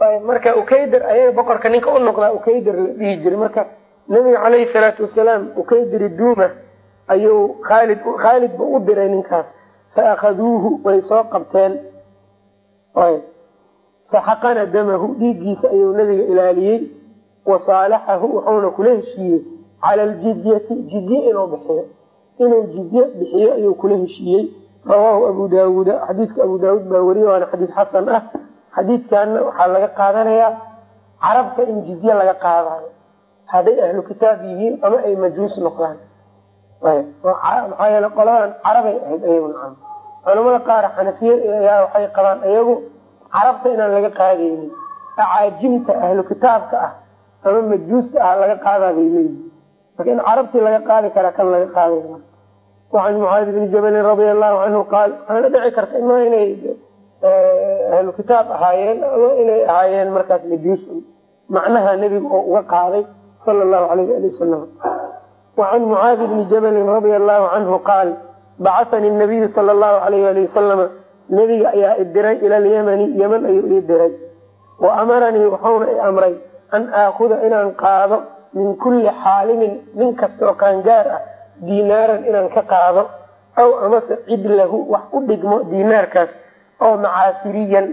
marka ukayder ayaga boqorka ninka u noqdaa ukayder la dhihi jiray. Marka nabiga caleyhi salaatu wasalaam ukaydiri duuma ayuu khaalid khaalid ba u diray ninkaas. Fa akhaduuhu way soo qabteen. Faxaqana damahu dhiiggiisa ayuu nabiga ilaaliyey. Wa saalaxahu wuxuuna kula heshiiyey. Cala aljizyati jizye inuu bixiyo. Inuu jizye bixiyo ayuu kula heshiiyey. Rawaahu abu daawuuda xadiidka abu daawuud baa weriye waana xadiid xasan ah xadiidkanna waxaa laga qaadanayaa carabta in jizye laga qaadayo. Hadday ahlu kitaab yihiin ama ay majuus noqdaan. Maxaa yeele qoladan carabay ahayd ayaguna culamada qaar xanafiya ayaa waxay qabaan iyagu carabta inaan laga qaadaynin. Acaajimta ahlu kitaabka ah ama majuusta ah laga qaadaa bay leeyihiin in carabtii laga qaadi karaa kan laga qaaday wacan mucaadi bni jabalin radia allahu canhu qaal waxaana dhici karta ahlu kitaab ahaayeen ama inay ahaayeen markaas majuus macnaha nebiga oo uga qaaday sala allahu alayh ali wasalam wacan mucaadi bni jabalin radia allahu canhu qaal bacahani nabiyu sala allahu alayh ali wasalama nebiga ayaa idiray ila alyamani yeman ayuu ii diray. Wa amaranii wuxuuna i amray an aakuda inaan qaado min kulli xaalimin nin kasta oo qaangaar ah diinaaran inaan ka qaado aw amase cidlahu wax u dhigmo diinaarkaas oo macaafiriyan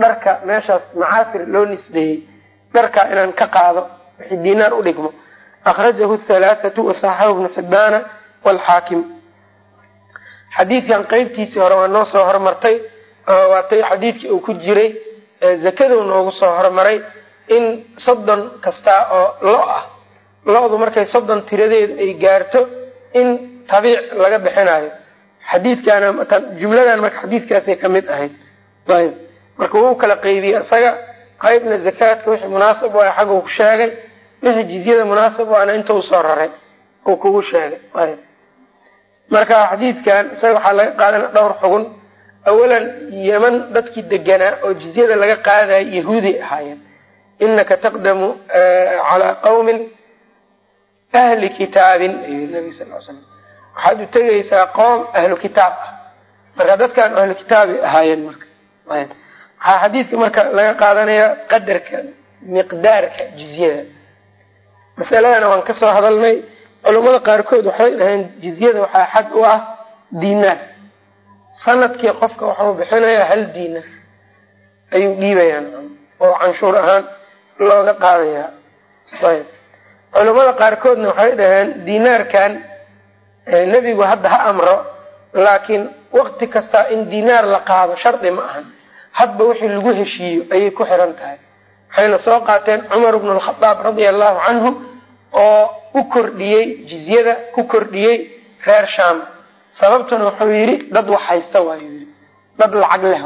dharka meeshaas macaafir loo nisbeeyey dharkaa inaan ka qaado wixii diinaar u dhigmo. Akhrajahu halaathatu wasaxahu bnu xibaana waalxaakim xadiidkan qeybtiisii hore waa noo soo hormartay waatay xadiidkii uu ku jiray zakaduu noogu soo hormaray in soddon kastaa oo lo ah. Lo-du markay soddon tiradeedu ay gaarto in tabiic laga bixinayo xadiidkaana jumladan marka xadiidkaasay ka mid ahayd. Ayb marka wuu kala qeybiyey isaga qeybna zakaadka wixii munaasab u ah xagguu ku sheegay wixii jizyada munaasab u ahna inta u soo raray uu kugu sheegay. Ayb marka xadiidkan isaga waxaa laga qaadana dhowr xugun awalan yeman dadkii deganaa oo jizyada laga qaadayo yahuuday ahaayeen. Inaka taqdamu calaa qawmin ahli kitaabin ayuu nabi sal l slam waxaad u tegaysaa qoom ahlu kitaab ah. Marka dadkan ahlu kitaabay ahaayeen marka. Waxaa xadiidka marka laga qaadanayaa qadarka miqdaarka jizyada. Masaladana waan ka soo hadalnay. Culamada qaarkood waxay dhaheen jizyada waxaa xad u ah diinaar. Sanadkii qofka waxuu bixinayaa hal diinaar. Ayuu dhiibayaan oo canshuur ahaan looga qaadayaa. Culamada qaarkoodna waxay dhaheen diinaarkan nebigu hadda ha amro laakiin waqti kastaa in diinaar la qaado shardi ma ahan. Hadba wixii lagu heshiiyo ayay ku xiran tahay. Waxayna soo qaateen cumar bnu lkhadaab radia allahu canhu oo u kordhiyey jizyada ku kordhiyey reer sham sababtuna wuxuu yidhi dad wax haysta waayuu yii dad lacag leh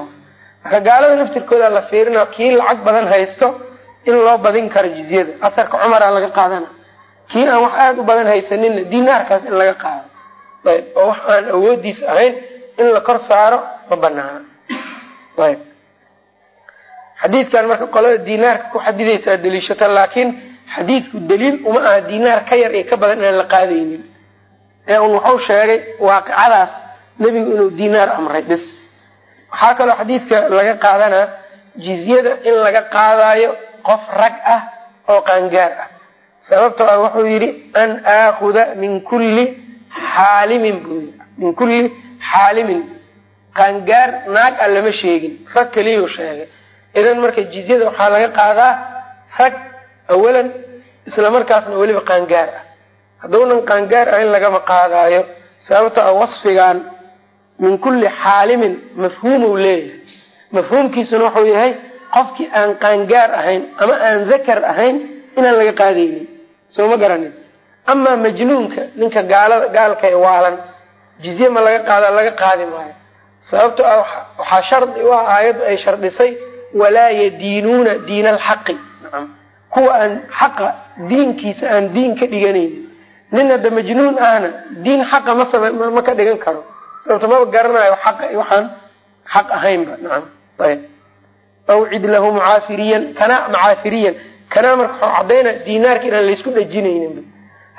marka gaalada laftirkooda la fiirina kii lacag badan haysto in loo badin karo jizyada. Asarka cumaraa laga qaadana. Kii aan wax aada u badan haysanina dinaarkaas in laga qaado ayb oo wax aan awoodiis ahayn in la kor saaro ma banaana ayb xadiidkan marka qolada dinaarka ku xadidaysaa daliishata laakiin xadiidku daliil uma aha dinaar ka yar iyo ka badan inaan la qaadaynin. Ee un wuxuu sheegay waaqicadaas nebigu inuu dinaar amray bis waxaa kaloo xadiidka laga qaadanaa jizyada in laga qaadayo qof rag ah oo qaangaar ah. Sababtoo ah wuxuu yidhi an aakuda min kulli xaalimin buu yii min kulli xaalimin. Qaangaar naag a lama sheegin. Rag keliyuu sheegay. Idan marka jizyada waxaa laga qaadaa rag awalan isla markaasna weliba qaangaar ah. Hadduunan qaangaar ahayn lagama qaadaayo. Sababtoo ah wasfigan min kulli xaalimin mafhuumuu leeyahay. Mafhuumkiisuna wuxuu yahay qofkii aan qaangaar ahayn ama aan zakar ahayn inaan laga qaadaynin. Soo ma garanin amaa majnuunka ninka gaalada gaalka ee waalan jizye ma laga qaada laga qaadi maayo. Sababto ah waxaa shardi u ah aayaddu ay shardisay walaa yadiinuuna diina alxaqi kuwa aan xaqa diinkiisa aan diin ka dhiganaynin. Nin hadda majnuun ahna diin xaqa ma same ma ka dhigan karo. Sababto maba garanayo xaqa waxaan xaq ahaynba. Nacam ayb. Awcid lahu mucaafiriyan kana macaafiriyan kanaa marka waxuu cadayna diinaarka inaan laysku dhajinaynin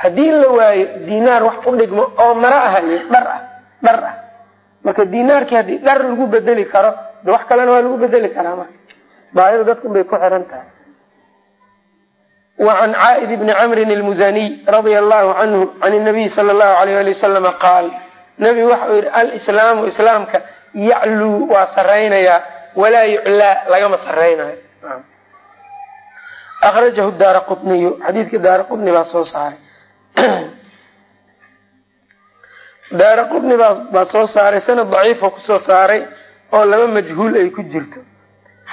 haddii la waayo diinaar wax u dhigmo oo mara ah dhar ah dhar ah. Marka diinaarkii haddii dhar lagu bedeli karo de wax kalena waa lagu bedeli karaa marka. Baahida dadka bay ku xiran tahay. Wa can caaid bni camrin almuzaniy radia allahu canhu can nabiy sala allahu alayh ali wasalama qaal nabigu waxa uu yihi alislaamu islaamka yacluu waa saraynayaa walaa yuclaa lagama saraynayo akrajahu daara quniyu xadiidka daara quni baa soo saaray daara qutni baa soo saaray sanad daciifo ku soo saaray oo laba majhuul ay ku jirto.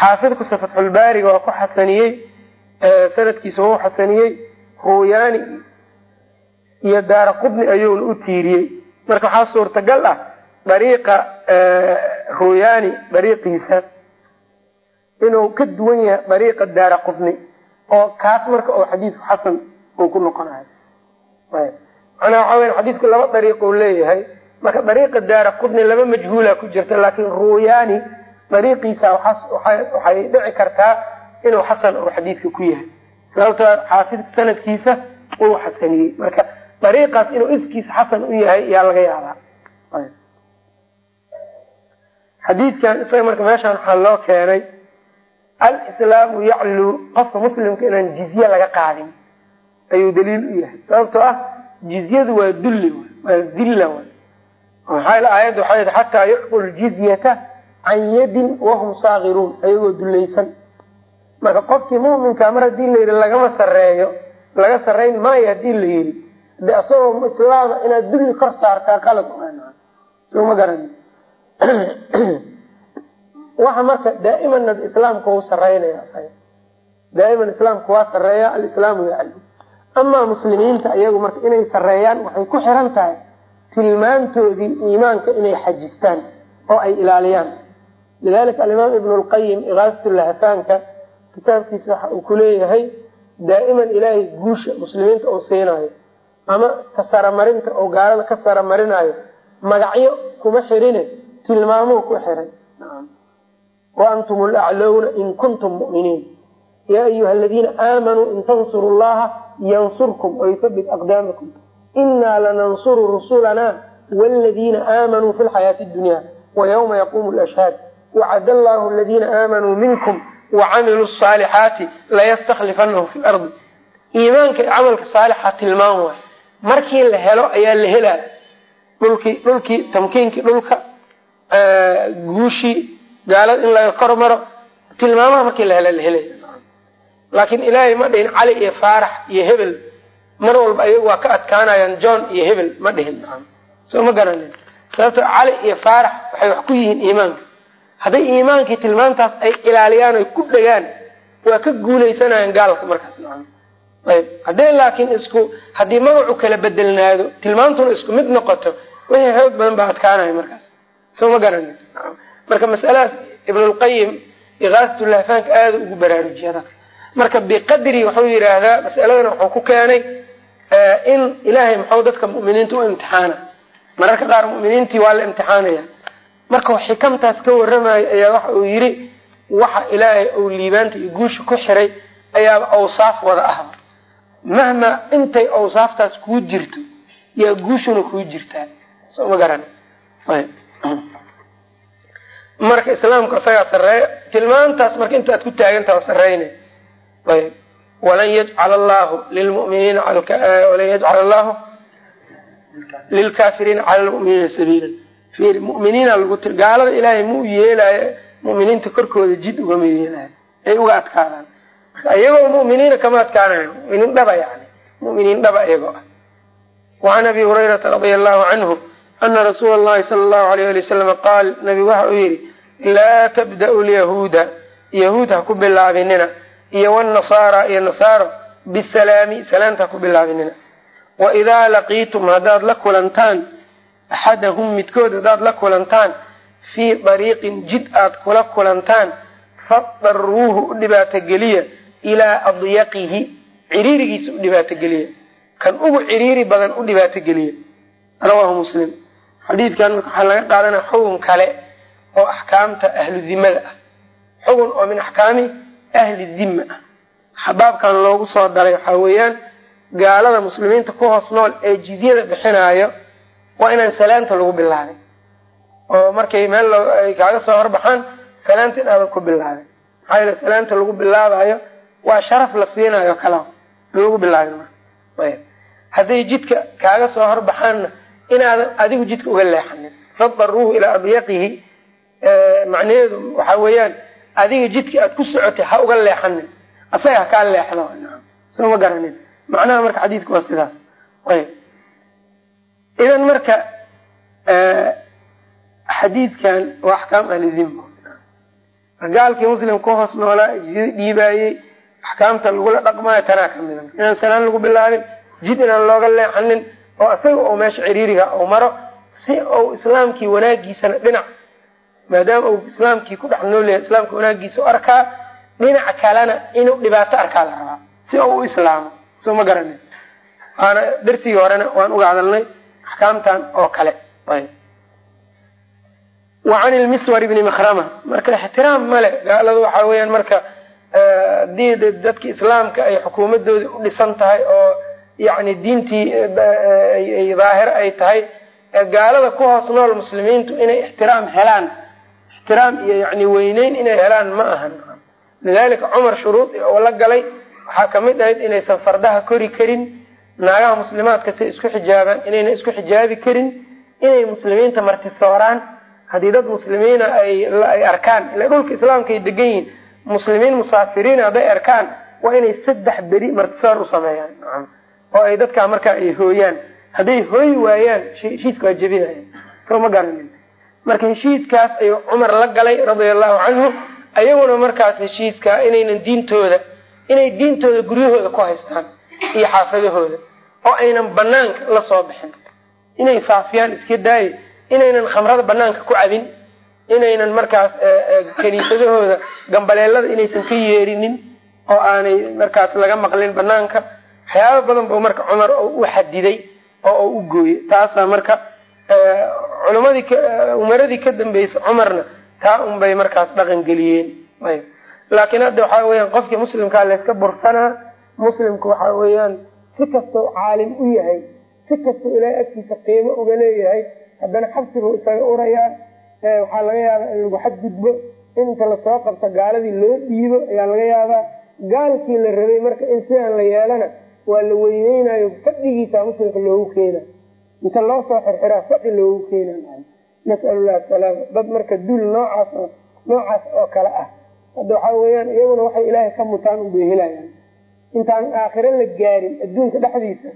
Xaafidkusa fatxulbaariga waa ku xasaniyey sanadkiisa waa u xasaniyey ruuyaani iyo daara qutni ayuuna u tiiriyey. Marka waxaa suurtagal ah dariiqa ruuyaani dariiqiisa inuu ka duwan yahay dariiqa daara qutni oo kaas marka oo xadiidku xasan uu ku noqonayo manaa waxaa weya xadiidku laba dariiq uu leeyahay. Marka dariiqa daara qudni laba majhuula ku jirta laakin ruyaani dariiqiisa waxay dhici kartaa inuu xasan uu xadiidka ku yahay. Sababto xaafidka sanadkiisa uu xasaniyey. Marka dariiqaas inuu iskiisa xasan u yahay yaa laga yaabaa. Xadiidkan isaga marka meeshaan waxaa loo keenay alislaamu yacluu qofka muslimka inaan jizye laga qaadin ayuu daliil u yahay. Sababtoo ah jizyadu waa dulli waa dilla maxaa aayadda waxay xataa yucqu ljizyata can yadin wahum saakiruun ayagoo dulaysan marka qofkii muminka mar haddii la yidhi lagama sareeyo laga sarayn maayo haddii la yidhi de asagoo islaama inaad dulli kor saartaa qalad soo ma garani. Waxa marka daa'iman islaamka u sareynaya daa'iman islaamka waa sareeya alislaamu yaclu amaa muslimiinta iyagu marka inay sareeyaan waxay ku xiran tahay tilmaantoodii iimaanka inay xajistaan oo ay ilaaliyaan. Lidalika alimaam ibnu lqayim ikaasatulahafaanka kitaabkiisa waxa uu kuleeyahay daa'iman ilaahay guusha muslimiinta uu siinayo ama ka saramarinta oo gaalada ka saramarinayo magacyo kuma xirine tilmaamuu ku xiray. Wa antum laclowna in kuntum muminiin. Yaa ayuha aladiina aamanuu in tansuru llaha yansurkum wayuthabit aqdaamakum inaa lanansuru rusulana wladiina aamanuu fi lxayaati dunya waywma yaqumu lashhaad wacad allahu aladiina aamanuu minkum wacamiluu saalixaati layastaklifanahum fi lardi iimaanka camalka saalixa tilmaam waay. Markii la helo ayaa la helaya dhulkii dhulkii tamkiinkii dhulka guushii gaalada in laga kor maro. Tilmaamaha markii la hela la helaya laakiin ilaahay ma dhihin cali iyo faarax iyo hebel. Mar walba ayagu waa ka adkaanayaan john iyo hebel ma dhihin. Soo ma garanin. Sababto cali iyo faarax waxay wax ku yihiin iimaanka. Hadday iimaankii tilmaantaas ay ilaaliyaan oy ku dhegaan waa ka guuleysanayaan gaalka markaas. Ayb hadday laakiin isku haddii magacu kala bedelnaado tilmaantuna isku mid noqoto wixii xoog badan baa adkaanaya markaas. Soo ma garanin. Marka masaladaas ibnulqayim ikaasatulahafaanka aada ugu baraarujiya dadka marka biqadri wuxuu yidhaahdaa masaladana wuxuu ku keenay in ilaahay muxuu dadka mu'miniinta u imtixaana. Mararka qaar mu'miniintii waa la imtixaanaya marka xikamtaas ka waramayo ayaa waxa uu yidhi waxa ilaahay uu liibaanta iyo guusha ku xiray ayaaba awsaaf wada ahba. Mahma intay awsaaftaas kuu jirto yaa guushuna kuu jirtaa. Soo ma garan. Marka islaamku isagaa sareeya tilmaantaas marka intaad ku taagantaha sareyna ayb walan yajcal allahu lilmuminiina walan yajcal allahu lilkaafiriina cala lmuminiina sabiila fiir muminiina lagu ti gaalada ilaahay ma u yeelaayo muminiinta korkooda jid ugama yeelaayo ay uga adkaadaan. Iyagoo muminiina kama adkaanayo muminiin dhaba yani. Muminiin dhaba iyagoo ah. Wacan abi hurayrata radia allahu canhu ana rasuula allahi sala allahu alayh ali wasalama qaal nabigu waxa uu yihi laa tabda'u lyahuuda yahuud ha ku bilaabinina iyo wnasaara iyo nasaaro bisalaami salaamta ha ku bilaabinina. Waidaa laqiitum haddaad la kulantaan axadahum midkood haddaad la kulantaan fii dariiqin jid aad kula kulantaan fadaruuhu u dhibaatogeliya ilaa adyaqihi ciriirigiisa u dhibaatogeliya kan ugu ciriiri badan u dhibaatogeliya rawaahu muslim. Xadiidkan marka waxaa laga qaadanaya xugun kale oo axkaamta ahlu dimada ah. Xugun oo min axkaami ahli dima ah xabaabkan loogu soo daray waxaa weeyaan gaalada muslimiinta ku hoos nool ee jizyada bixinaayo waa inaan salaanta lagu bilaabin. Oo markay meel ay kaaga soo horbaxaan salaanta inaadan ku bilaabin. Maxaa yeele salaanta lagu bilaabayo waa sharaf la siinayo kala loogu bilaabi marka. Hadday jidka kaaga soo horbaxaanna inaadan adigu jidka uga leexanin fadaruuhu ilaa adyaqihi macnaheedu waxa weeyaan adiga jidka aad ku socotay ha uga leexanin. Asaga ha kaa leexdo. Soo ma garanin. Macnaha marka xadiidka waa sidaas. Ayb idan marka xadiidkan waa axkaam alidimbo gaalkii muslim ku hoos noolaa dhiibaayey axkaamta lagula dhaqmaayo tanaa kamida inaan salaan lagu bilaabin jid inaan looga leexanin oo isaga oo meesha ciriiriga u maro si uu islaamkii wanaagiisana dhinac maadaama uu islaamkii ku dhex nool yahay islaamka wanaagiisa arkaa dhinac kalena inuu dhibaato arkaa la rabaa si uu u islaamo. Soo ma garanin. Waana darsigii horena waan uga hadalnay axkaamtan oo kale. Wa can ilmiswar ibni makrama marka ixtiraam male gaaladu waxa weeyaan marka haddii dadki islaamka ay xukuumadoodii u dhisan tahay oo yani diintii daahiro ay tahay gaalada ku hoos nool muslimiintu inay ixtiraam helaan ixtiraam iyo yani weyneyn inay helaan ma ahan. Lidalika cumar shuruud oo la galay waxaa ka mid ahayd inaysan fardaha kori karin naagaha muslimaadka say isku xijaabaan inayna isku xijaabi karin inay muslimiinta martisooraan haddii dad muslimiina ay arkaan ila dhulka islaamka ay degan yihiin muslimiin musaafiriin hadday arkaan waa inay saddex beri martisoor u sameeyaan. Oo ay dadkaa markaa ay hooyaan. Hadday hooyi waayaan heshiiska waa jebinaya. Soo ma garanin marka heshiiskaas ayuu cumar la galay radia allahu canhu ayaguna markaas heshiiskaa inaynan diintooda inay diintooda guryahooda ku haystaan iyo xaafadahooda oo aynan banaanka la soo bixin. Inay faafiyaan iska daaye inaynan khamrada banaanka ku cabin inaynan markaas kaniisadahooda gambaleelada inaysan ka yeerinin oo aanay markaas laga maqlin banaanka waxyaaba badan bu marka cumar u xadiday oo u gooyey. Taasaa marka culamadii umaradii ka dambeysay cumarna taa unbay markaas dhaqan geliyeen. Laakiin hadda waxaa weyaan qofkii muslimkaa layska bursanaa muslimku waxa weeyaan si kastau caalim u yahay si kastau ilaahay agtiisa qiimo uga leeyahay haddana xabsibuu isaga urayaa. Waxaa laga yaabaa in lagu xadgudbo in inta la soo qabto gaaladii loo dhiibo ayaa laga yaabaa. Gaalkii la rabay marka in sidaan la yeelana waa la weyneynayo fadhigiisa muslimka loogu keena inta loo soo xirxiraa fadhi loogu keena nasalullah asalaama dad marka dul noocaas noocaas oo kale ah. Hadda waxaa weyaan iyaguna waxay ilaahay ka mutaan unbay helayaan. Intaan aakhiro la gaarin adduunka dhexdiisa.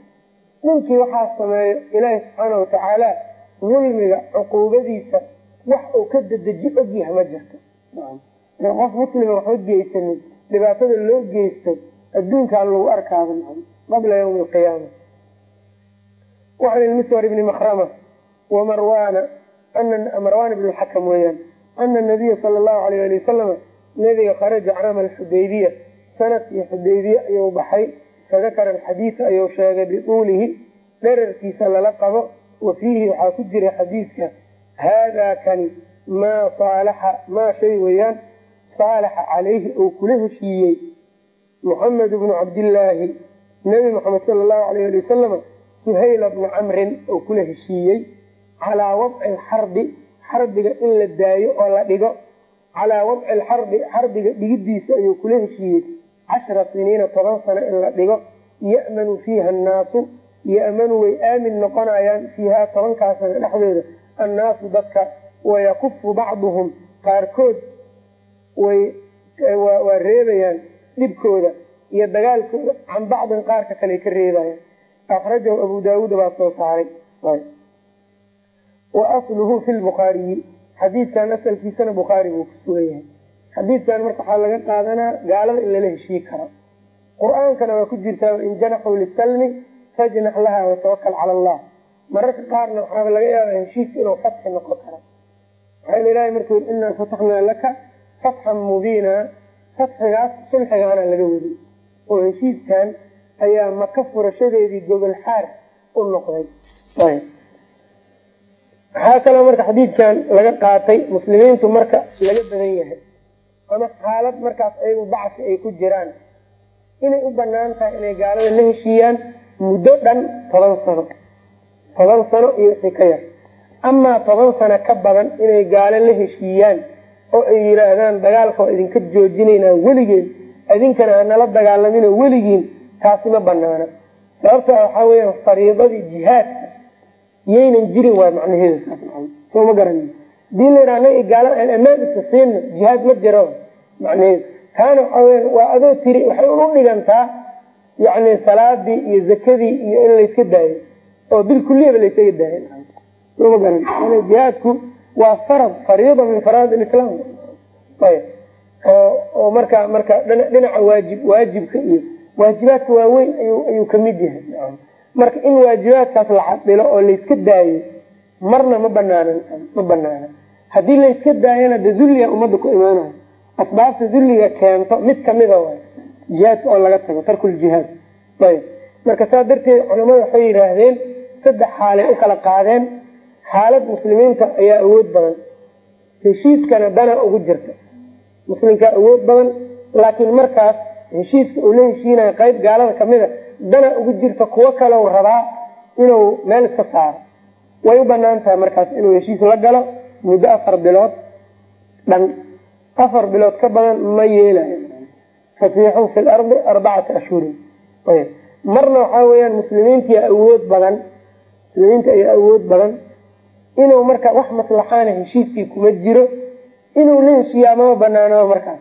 Ninkii waxaa sameeyo ilaahi subxaana watacaala dulmiga cuquubadiisa wax uu ka dadeji ogyaha ma jirto. Qof muslima waxba geysanin dhibaatada loo geysto adduunkaa lagu arkaaba qabla ywmi alqiyaama wacan ilmiswar ibni makrama wamarwana marwan ibn lxakam weeyaan ana nabiya sala allahu alayh ali wasalama nabiga kharaja caama alxudaybiya sannadkii xudaybiye ayuu baxay fadakara alxadiida ayuu sheegay bituulihi dherarkiisa lala qabo wa fiihi waxaa ku jira xadiidka haadaa kani maa saalaxa maa shay weeyaan saalaxa calayhi ou kula heshiiyey muxamed bnu cabdillaahi nebi moxamed sala allahu alayh suhayla bna camrin oo kula heshiiyey calaa wadci alxarbi xarbiga in la daayo oo la dhigo calaa wadci alxarbi xarbiga dhigidiisa ayuu kula heshiiyey cashra siniina toban sano in la dhigo ya'manu fiiha annaasu ya'manu way aamin noqonayaan fiihaa tobankaa sano dhexdooda annaasu dadka wayakufu bacduhum qaarkood waa reebayaan dhibkooda iyo dagaalkooda can bacdin qaarka kale ka reebayaan akrajahu abu daawuud baa soo saaray wa asluhu fi lbukhaariyi xadiidkan asalkiisana bukhaari buu ku sugan yahay xadiidkan marka waxaa laga qaadanaa gaalada in lala heshii karo qur'aankana waa ku jirtaa in janaxuu lisalmi fajnax laha watawakal cala allah mararka qaarna waxaaba laga yaabaa heshiiska inuu fatxi noqon karo waxaa ilahay markuu yii inaa fataxnaa laka fatxan mubiina ayaa maka furashadeedii gogol xaar u noqday. Waxaa kaloo marka xadiidkan laga qaatay muslimiintu marka laga badan yahay ama xaalad markaas ayagu dacfi ay ku jiraan inay u bannaan tahay inay gaalada la heshiiyaan muddo dhan toban sano toban sano iyo wixii ka yar. Amaa toban sano ka badan inay gaalo la heshiiyaan oo ay yidhaahdaan dagaalka waa idinka joojinaynaa weligeen idinkana hanala dagaalamin weligiin taasi ma banaana sababta waxaa weya fariidadii jihaadka yaynan jirin waay macnaheeda soo ma garani haddii la anaga gaalada aan ammaan iska siina jihaad ma jiro macnaheeda taana waxaa waa adoo tiri waxay u dhigantaa yani salaadii iyo zakadii iyo in layska daayo oo bil kuliyaba laysaga daayo. Soo ma garan. Jihaadku waa farad fariida min faraid islam ayb. Oo marka marka dhinaca waajib waajibka iyo waajibaadka waaweyn ayuu ka mid yahay. Marka in waajibaadkaas la xadilo oo layska daayo marna ma banaanan ma banaana haddii layska daayana de dulliga ummadda ku imaanayo asbaabta dulliga keento mid kamida waay jihaadka oo laga tago tarkuljihaad ayb marka saa darteed culamada waxay yidhaahdeen saddex xaalay u kala qaadeen xaalad muslimiinta ayaa awood badan. Heshiiskana dana ugu jirta. Muslimkaa awood badan laakiin markaas heshiiska uu la heshiinayo qayb gaalada kamida dana ugu jirta kuwo kalow rabaa inuu meel iska saaro. Way u bannaan tahay markaas inuu heshiis la galo muddo afar bilood dhan. Afar bilood ka badan ma yeelayo fasiixuu fi lardi arbacata ashhurin. Marna waxaa weyaan muslimiintii awood badan muslimiinta ayaa awood badan inuu marka wax maslaxaana heshiiskii kuma jiro inuu la heshiiyo amama banaanaba markaas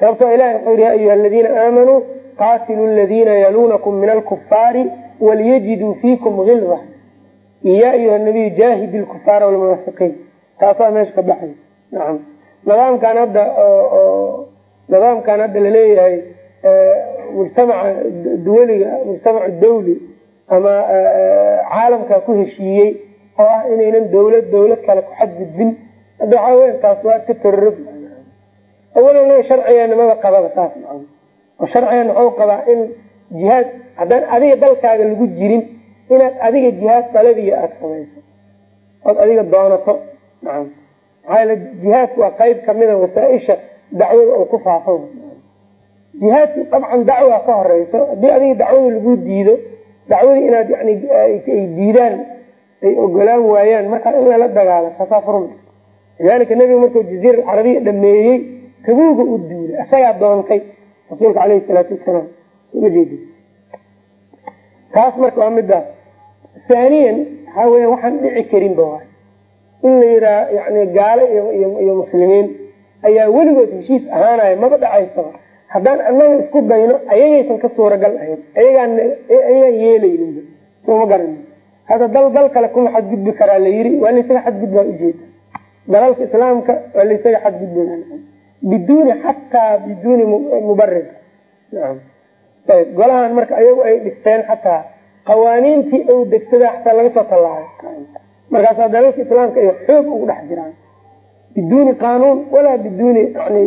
sababtoo ilahi wuxuu yihi ya ayuha aladiina aamanuu qaatilu ladiina yaluunakum min alkufaari waliyajiduu fiikum hilda ya ayuha nabiyu jaahidi lkufaara walmunaafiqiin taasaa meesha ka baxaysa. Nacam nidaamkan hadda nidaamkan hadda la leeyahay mujtamaca duwaliga mujtamaca dawli ama caalamka ku heshiiyey oo ah inaynan dawlad dawlad kale ku xadgudbin. Hadda waxaa weya taas waa iska tororog awalan sharcigeena maba qababa saas oo sharcigeena waxuu qabaa in jihaad haddaan adiga dalkaaga lagu jirin inaad adiga jihaad daladiya aada samayso ood adiga doonato nacam maxaa jihaadku waa qayb kamida wasaaisha dacwada oo ku faafo jihaadku dabcan dacwa ka horeyso haddii adiga dacwada lagu diido dacwadii inaad yani ay diidaan ay ogolaan waayaan markaa in lala dagaalo taasaa furma lidalika nebiga markuu jaziira alcarabiya dhameeyey tabuuga u duulay isagaa doontay rasuulka aleyhi salaatu wasalaam soma jeedi taas marka waa midaas haaniyan waxaa weya waxaan dhici karinba waay in la yiraa yani gaalo iyo muslimiin ayaa weligood heshiis ahaanaya maba dhacaysaba haddaan anaga isku dayno ayagaysan ka suuragal ahayn. Ayagaan ayagaan yeelayninba soo ma garani hadda dal dal kale kuma xadgudbi karaa la yiri waa laysaga xadgudbaa ujeeda dalalka islaamka waa laysaga xadgudba biduuni xataa biduuni mubarir ayb golahan marka ayagu ay dhisteen xataa qawaaniintii ou degsadaa xataa laga soo tallaabay markaasaa dalalka islaamka ay xoog ugu dhex jiraan biduuni qaanuun walaa biduuni yani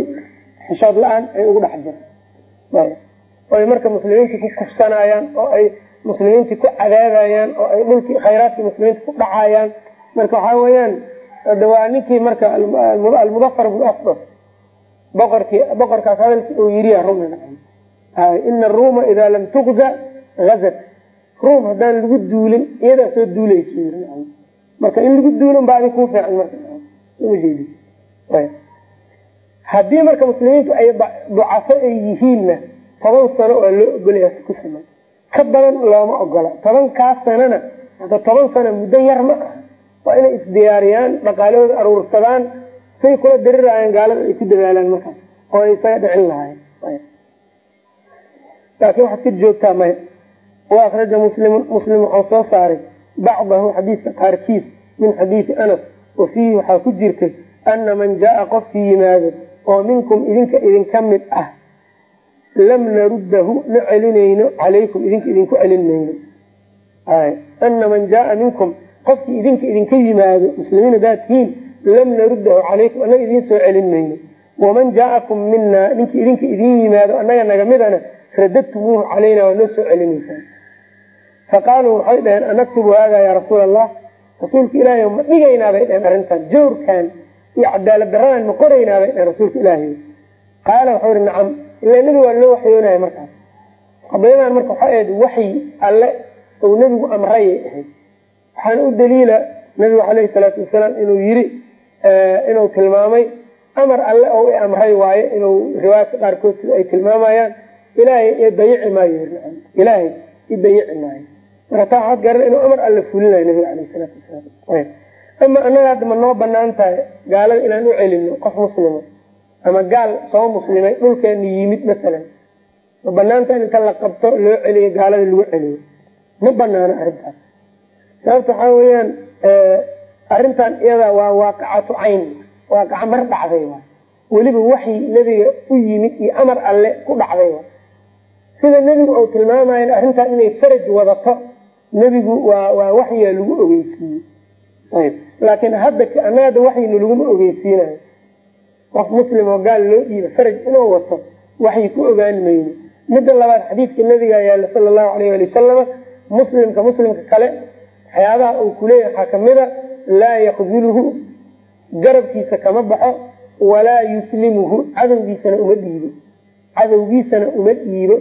xishood la'aan ay ugu dhex jiraan oay marka muslimiintii ku kufsanayaan oo ay muslimiintii ku cadaabayaan oo ay dhulkii khayraadkii muslimiinta ku dhacayaan marka waxaa weeyaan ada waa ninkii marka almudafar bnu asdas boqorkaas hadalkii uu yiriya rumi ina aruuma idaa lam tuqza hazat ruum haddaan lagu duulin iyadaa soo duulaysa marka in lagu duulin adi kuu fiican marka marka muslimiintu ay ducafo ay yihiinna toban sano waa loo ogolaya ku siman. Ka badan looma ogola. Tobankaas sanana hadda toban sano muddo yar ma ah waa inay isdiyaariyaan dhaqaalahooda aruursadaan say kula darirayaan gaalada ay ku dadaalaan markaas. Oo ay isaga dhicin lahayen laakiin waxaad ka joogtaa maya wa akraja muslimun muslim waxau soo saaray bacdahu xadiidka qaarkiis min xadiidi anas wa fiihi waxaa ku jirtay ana man jaaa qofkii yimaado oo minkum idinka idinka mid ah lam naruddahu ma celinayno calaykum idinka idinku celin mayno. Ana man jaaa minkum qofkii idinka idinka yimaado muslimiin hadaad lam naruddahu calaykum annaga idiin soo celin mayno waman jaaakum minaa ninkii idinka idin yimaado annaga naga midana radadtumuuhu calayna waa noo soo celinaysaan faqaaluu waxay dhaheen anaktubu hada yaa rasuula allah rasuulka ilaahay ma dhigaynaa bay dhaheen arrintan jawrkan iyo cadaalad daradan ma qoraynaa bay dhaheen rasuulka ilaahay qaala waxau ihi nacam ilaa nebiga waa loo waxyoonaya markaas qadayadan marka waxay ahayd waxyi alle ou nebigu amrayay ahayd waxaana u daliila nabigu caleyhi salaatu wasalaam inuu yiri inuu tilmaamay amar alle oo i amray waayo inuu riwaayadka qaarkood sida ay tilmaamayaan ilaahay idayici maayo ilaahay idayici maayo. Marka taa waxaad garan inuu amar alle fulinayo nabiga aleyh salaatu wasalaam. Ama annaga hadda ma noo bannaan tahay gaalada inaan u celino qof muslima ama gaal soo muslimay dhulkeena yimid masalan. Ma banaanta in inta la qabto loo celiyo gaalada lagu celiyo. Ma banaano arrintaas. Sababta waxaa weeyaan arrintan iyada waa waaqicatu cayn waaqaca mar dhacday weliba waxyi nebiga u yimid iyo amar alle ku dhacday wa sida nebigu uu tilmaamayo arrintan inay faraj wadato nebigu waa waa waxyaa lagu ogeysiiyey. Ayb. Laakiin hadda annaga hadda waxyina laguma ogeysiinayo. Qof muslim oo gaal loo dhiiba faraj inuu wato waxyi ku ogaan mayno. Midda labaad xadiidka nabiga yaalla sala allahu alayh ali wasalama muslimka muslimka kale waxyaabaha uu kuleeyahay waxaa kamida laa yakduluhu garabkiisa kama baxo walaa yuslimuhu cadowgiisana uma dhiibo. Cadowgiisana uma dhiibo.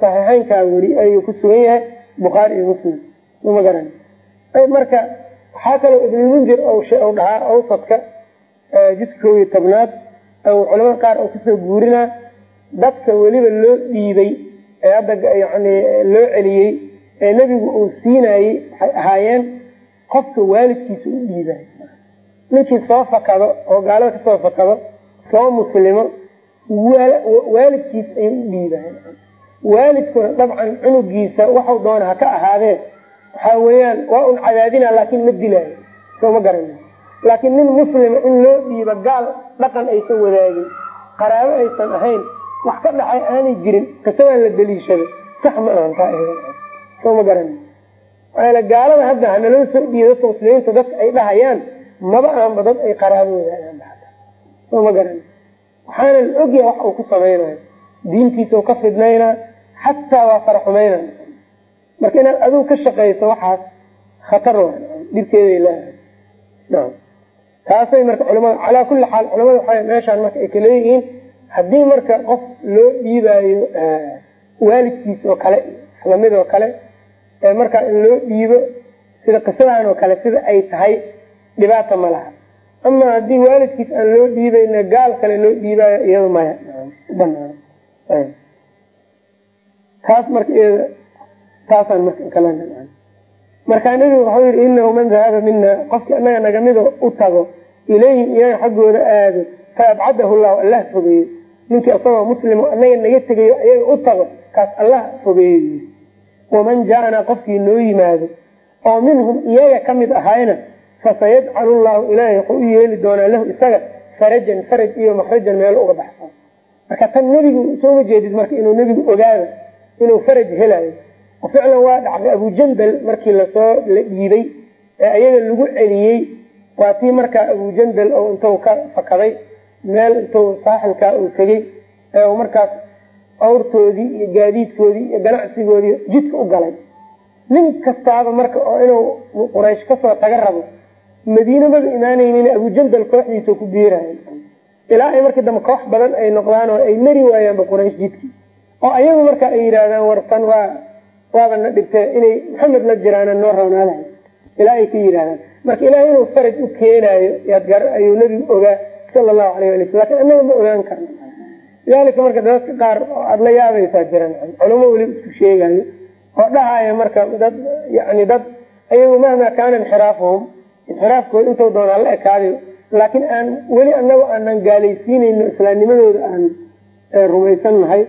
Saxiixeynkaa weri ayuu ku sugan yahay bukhaari iyo muslim. Suma garan marka waxaa kaloo ibnulmundir dhahaa awsadka juska koob iyo tobnaad culamada qaar oo ku soo guurinaa dadka weliba loo dhiibay ee hadda yani loo celiyey ee nebigu uu siinayey waxay ahaayeen qofka waalidkiisa u dhiibay ninkii soo fakado oo gaalada ka soo fakado soo muslimo waalidkiisa ayay u dhiibayen waalidkuna dabcan cunugiisa waxau doona ha ka ahaadee waxaa weeyaan waa un cadaadina laakin ma dilaayo soo ma garana laakiin nin muslima in loo dhiibo gaal dhaqan aysan wadaagin qaraabo aysan ahayn wax ka dhacay aanay jirin qisadaan la daliishaday sax ma ahan taa soo ma maala gaalada hadda hanaloo soo dhiiyo dadka muslimiinta dadka ay dhahayaan maba aanba dad ay qaraabo wadaagaan soo ma garan. Waxaana la ogyahay wax uu ku samaynayo. Diintiisa ka fidnaynaa xataa waa faraxumayna marka inaad adigu ka shaqayso waxaas khatar dhibkeeday leedahay. Taasay marka culamada calaa kulli xaal culamada waa meeshaan marka ay kaleeyihiin haddii marka qof loo dhiibaayo waalidkiis oo kale la mid oo kale markaa in loo dhiibo sida qisadan oo kale sida ay tahay dhibaata ma laha. Ama haddii waalidkiis aan loo dhiibayna gaal kale loo dhiibaayo iyado maya banaan taas marka iyada taasaan marka kala markaa nabigu waxau yihi inahu man dahaba mina qofkii anaga nagamido u tago ilayhim iyaga xaggooda aado fa abcadahu llahu allah fogeeyo ninkii isagoo muslimo anaga naga tegayo iyaga u tago kaas allah fogeeyo waman jaaana qofkii noo yimaado oo minhum iyaga ka mid ahayna fasayajcalu llahu ilaahay wuxuu u yeeli doonaa lahu isaga farajan faraj iyo makhrajan meel uga baxsan. Marka tan nebigu sooma jeedid marka inuu nebigu ogaado inuu faraj helayo ficlan waa dhacday abujandal markii la soo la dhiibay ee ayaga lagu celiyey. Waa tii markaa abujandal oo intuu ka fakaday meel intuu saaxilkaa uu tegey ee markaas awrtoodii iyo gaadiidkoodii iyo ganacsigoodii jidka u galay. Nin kastaaba marka oo inuu quraysh ka soo taga rabo madiine maba imaanaynin abujandal kooxdiisa ku biirahay ilaa ay markii dambe koox badan ay noqdaan oo ay mari waayaanba quraysh jidkii oo ayagu marka ay yidhaahdaan wartan waa waaba na dhibtee inay maxamed la jiraana noo rawnaadahay ilaa ay ka yidhahdaan marka ilahay inuu faraj u keenaayo ayuu nebigu ogaa sala allahu alayh ali sl laakiin annaga ma ogaan karno lidalika marka dadka qaar aada la yaabaysaa jiran culamo weliba isku sheegayo oo dhahaya marka dad yani dad ayagu mahma kaana inxiraafuhum inxiraafkooda intuu doonaa la ekaadayo laakiin aan weli anagu aanan gaalaysiinayno islaamnimadooda aan rumaysannahay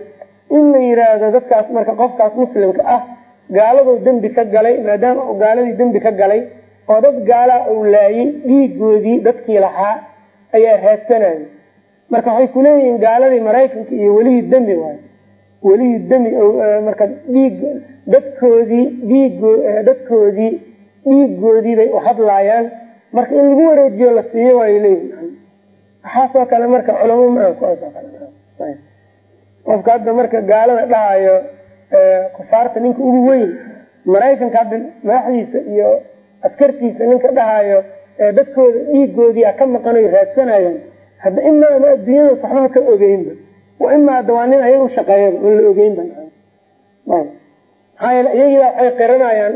in la yiraahdo dadkaas marka qofkaas muslimka ah gaaladuu dembi ka galay maadaama uu gaaladii dembi ka galay oo dad gaalaa uu laayay dhiigoodii dadkii lahaa ayaa raadsanaya marka waxay kuleeyihiin gaaladii maraykanka iyo welihii demi waay welihii demi marka dhiig dadkoodii dhiigo dadkoodii dhiigoodii bay uhadlaayaan marka in lagu wareejiyo la siiyo waay leeyihiin waxaasoo kale marka culamo ma kale qofka hadda marka gaalada dhahayo kufaarta ninka ugu weyn maraykanka hadda madaxdiisa iyo askartiisa ninka dhahayo dadkooda dhiigoodii a ka maqanoy raadsanayaan hadda imaa ama adduunyada waxbaa ka ogeynba imaa hadda waa nin ayaga ushaqeeyaba on la ogeynba maxaa yeele iyagiibaa waxay qiranayaan